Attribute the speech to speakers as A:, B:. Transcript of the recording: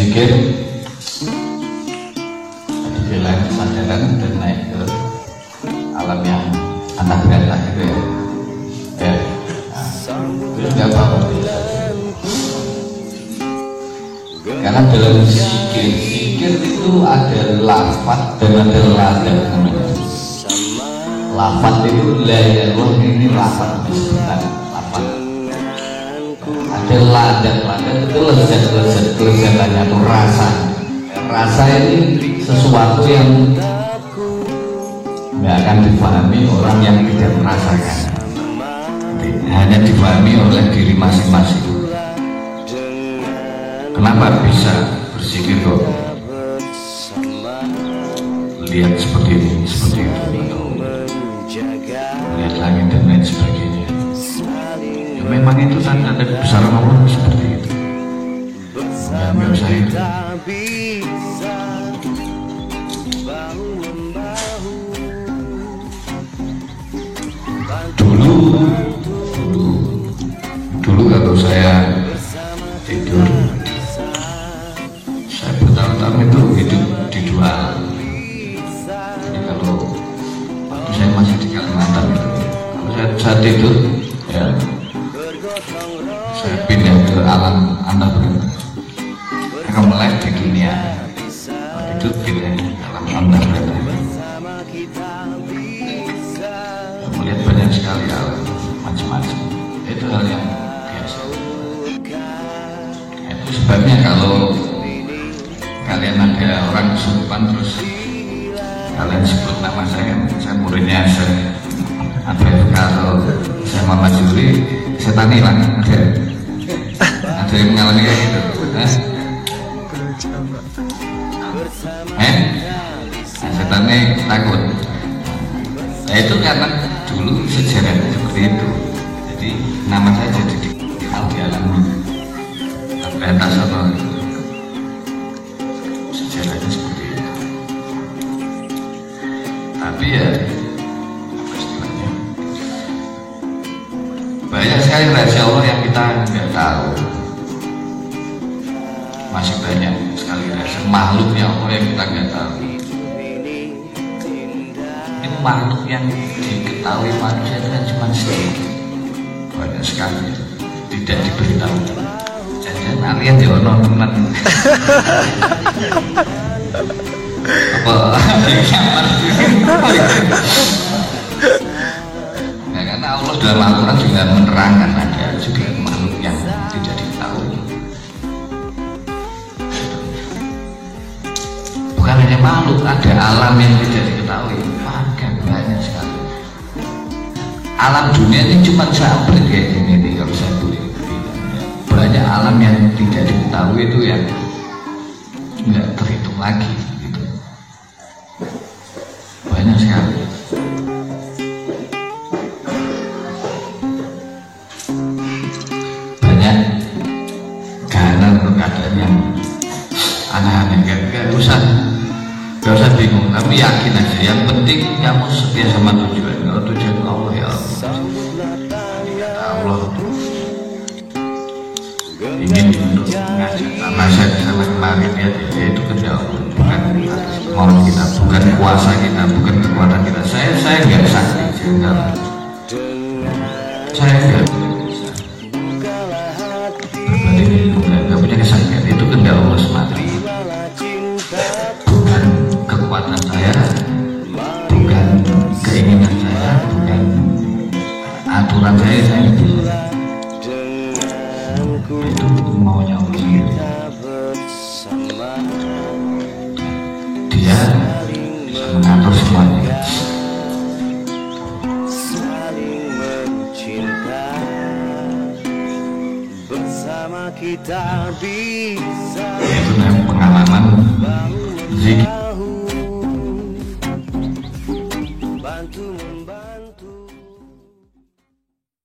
A: zikir. Dibilang kesadaran dan naik ke alam yang anak berat lah gitu ya. Ya. Itu nggak apa-apa. Karena dalam zikir zikir itu ada lafaz dan ada lada. namanya lafaz itu la ilaha ini lafaz disebutkan lafaz ada ladang ladang itu lezat lezat kelezatannya itu rasa. Rasa ini sesuatu yang nggak akan dipahami orang yang tidak merasakan. Hanya dipahami oleh diri masing-masing. Kenapa bisa bersikir kok? Lihat seperti ini seperti itu lain sebagainya. Ya, memang itu tanda dari besar Allah seperti itu. Ya nggak usah itu. Dulu dulu dulu kalau saya tidur saya, saya tidur ya saya pindah ke alam anda saya melek di dunia. Itu pindah alam anda melihat banyak sekali hal macam-macam. Itu hal yang biasa. Itu sebabnya kalau kalian ada orang kesurupan terus kalian sebut nama saya saya muridnya saya itu kalau saya Muhammad Juri setan hilang ada ada yang mengalami kayak gitu. Eh? eh? Nah, takut. Nah itu karena dulu sejarahnya seperti itu. Jadi nama saya jadi di alam. Terbatas atau sejarahnya seperti itu. Tapi ya banyak sekali rahasia Allah yang kita nggak tahu. Masih banyak sekali rahasia makhluknya Allah yang kita nggak tahu. Ini makhluk yang diketahui manusia itu kan cuma sedikit. Banyak sekali. Tidak diberitahu. Jadi kalian ya ono teman apa Allah dalam Al-Quran juga menerangkan ada juga makhluk yang tidak diketahui. Bukan hanya makhluk ada alam yang tidak diketahui. Banyak banyak sekali. Alam dunia ini cuma sampai kayak gini nih kalau saya ya. banyak alam yang tidak diketahui itu yang nggak terhitung lagi keadaan yang aneh-aneh gak, gak usah. Gak usah bingung tapi yakin aja. Yang penting kamu setia sama tujuan. Kalau tujuan Allah ya Allah. Kata Allah. Ingin untuk mengajak nama saya di sana kemarin ya ya itu kerja Allah. Bukan mau kita bukan kuasa kita bukan kekuatan kita. Saya saya nggak sakti saya saya nggak kehendak Allah semata bukan kekuatan saya bukan keinginan saya bukan aturan saya saya itu itu maunya Allah dia bisa mengatur semuanya
B: kita bisa
A: itu namanya pengalaman. zikir